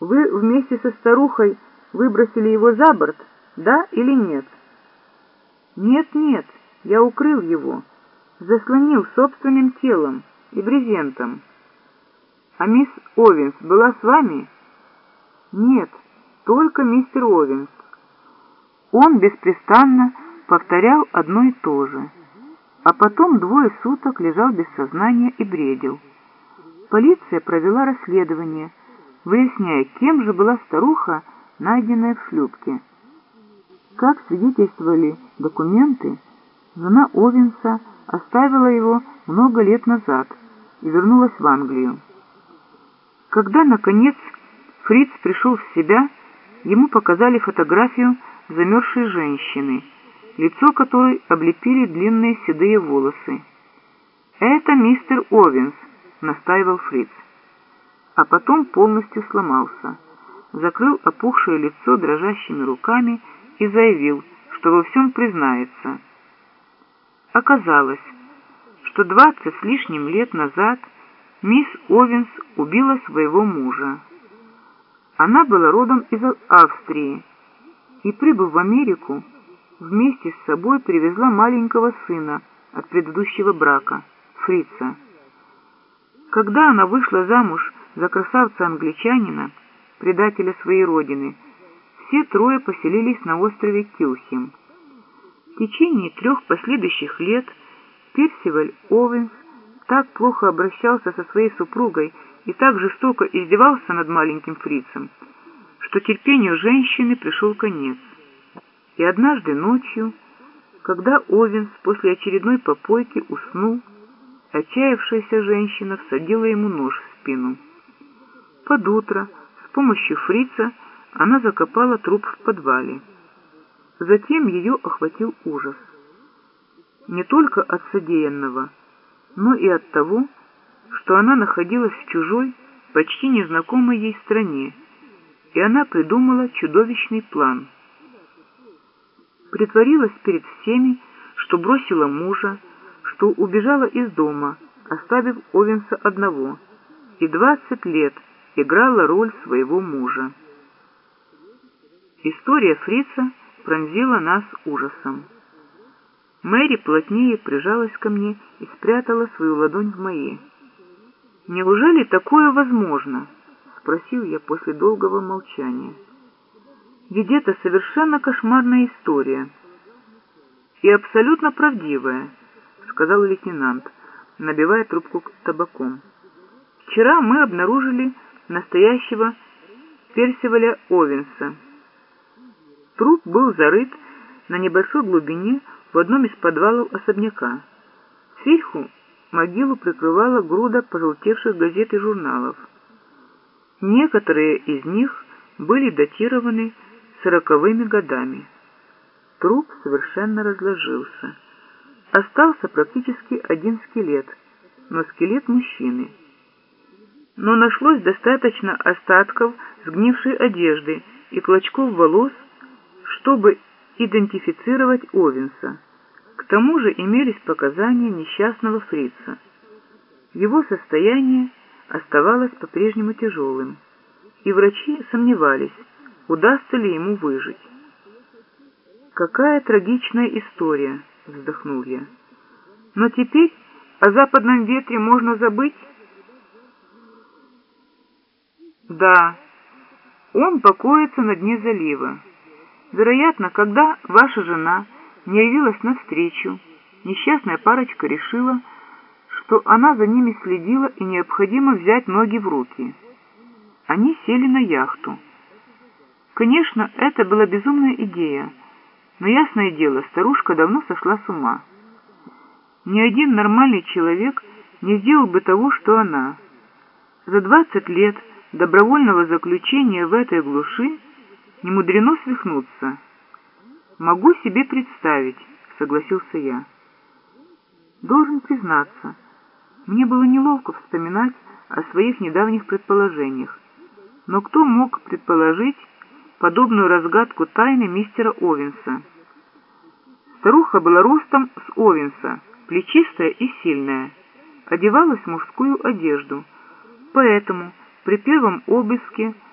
Вы вместе со старухой выбросили его за борт, да или нет? Нет, нет, я укрыл его, заслонил собственным телом и брезентом. А мисс Овенс была с вами? Нет, только мистер Овенс. Он беспрестанно повторял одно и то же, а потом двое суток лежал без сознания и бредил. Полиция провела расследование, выясняя, кем же была старуха, найденная в шлюпке. Как свидетельствовали документы, жена Овенса оставила его много лет назад и вернулась в Англию. Когда, наконец, Фриц пришел в себя, ему показали фотографию замерзшей женщины, лицо которой облепили длинные седые волосы. «Это мистер Овенс», — настаивал Фриц. А потом полностью сломался, закрыл опухшее лицо дрожащими руками и заявил, что во всем признается. Оказалось, что двадцать с лишним лет назад мисс Овенс убила своего мужа. Она была родом из Австрии и, прибыв в Америку, вместе с собой привезла маленького сына от предыдущего брака, Фрица. Когда она вышла замуж за красавца-англичанина, предателя своей родины, все трое поселились на острове Килхим. В течение трех последующих лет Персиваль Оуэнс так плохо обращался со своей супругой и так жестоко издевался над маленьким фрицем, что терпению женщины пришел конец. И однажды ночью, когда Овенс после очередной попойки уснул, отчаявшаяся женщина всадила ему нож в спину. Под утро с помощью фрица она закопала труп в подвале. Затем ее охватил ужас. Не только от содеянного, но и от того, что она находилась в чужой, почти незнакомой ей стране, и она придумала чудовищный план. Притворилась перед всеми, что бросила мужа, что убежала из дома, оставив Овенса одного, и двадцать лет играла роль своего мужа. История фрица пронзила нас ужасом. Мэри плотнее прижалась ко мне и спрятала свою ладонь в моей. «Неужели такое возможно?» — спросил я после долгого молчания. «Ведь это совершенно кошмарная история. И абсолютно правдивая», — сказал лейтенант, набивая трубку табаком. «Вчера мы обнаружили настоящего Персиваля Овенса. Труп был зарыт на небольшой глубине в одном из подвалов особняка. Сверху могилу прикрывала груда пожелтевших газет и журналов. Некоторые из них были датированы сороковыми годами. Труп совершенно разложился. Остался практически один скелет, но скелет мужчины. Но нашлось достаточно остатков сгнившей одежды и клочков волос, чтобы идентифицировать Овенса. К тому же имелись показания несчастного фрица. Его состояние оставалось по-прежнему тяжелым, и врачи сомневались, удастся ли ему выжить. «Какая трагичная история!» — вздохнул я. «Но теперь о западном ветре можно забыть?» «Да, он покоится на дне залива. Вероятно, когда ваша жена не явилась навстречу, несчастная парочка решила, что она за ними следила и необходимо взять ноги в руки. Они сели на яхту. Конечно, это была безумная идея, но ясное дело, старушка давно сошла с ума. Ни один нормальный человек не сделал бы того, что она. За двадцать лет добровольного заключения в этой глуши не мудрено свихнуться. Могу себе представить, согласился я. Должен признаться, мне было неловко вспоминать о своих недавних предположениях. Но кто мог предположить подобную разгадку тайны мистера Овенса? Старуха была ростом с Овенса, плечистая и сильная, одевалась в мужскую одежду, поэтому при первом обыске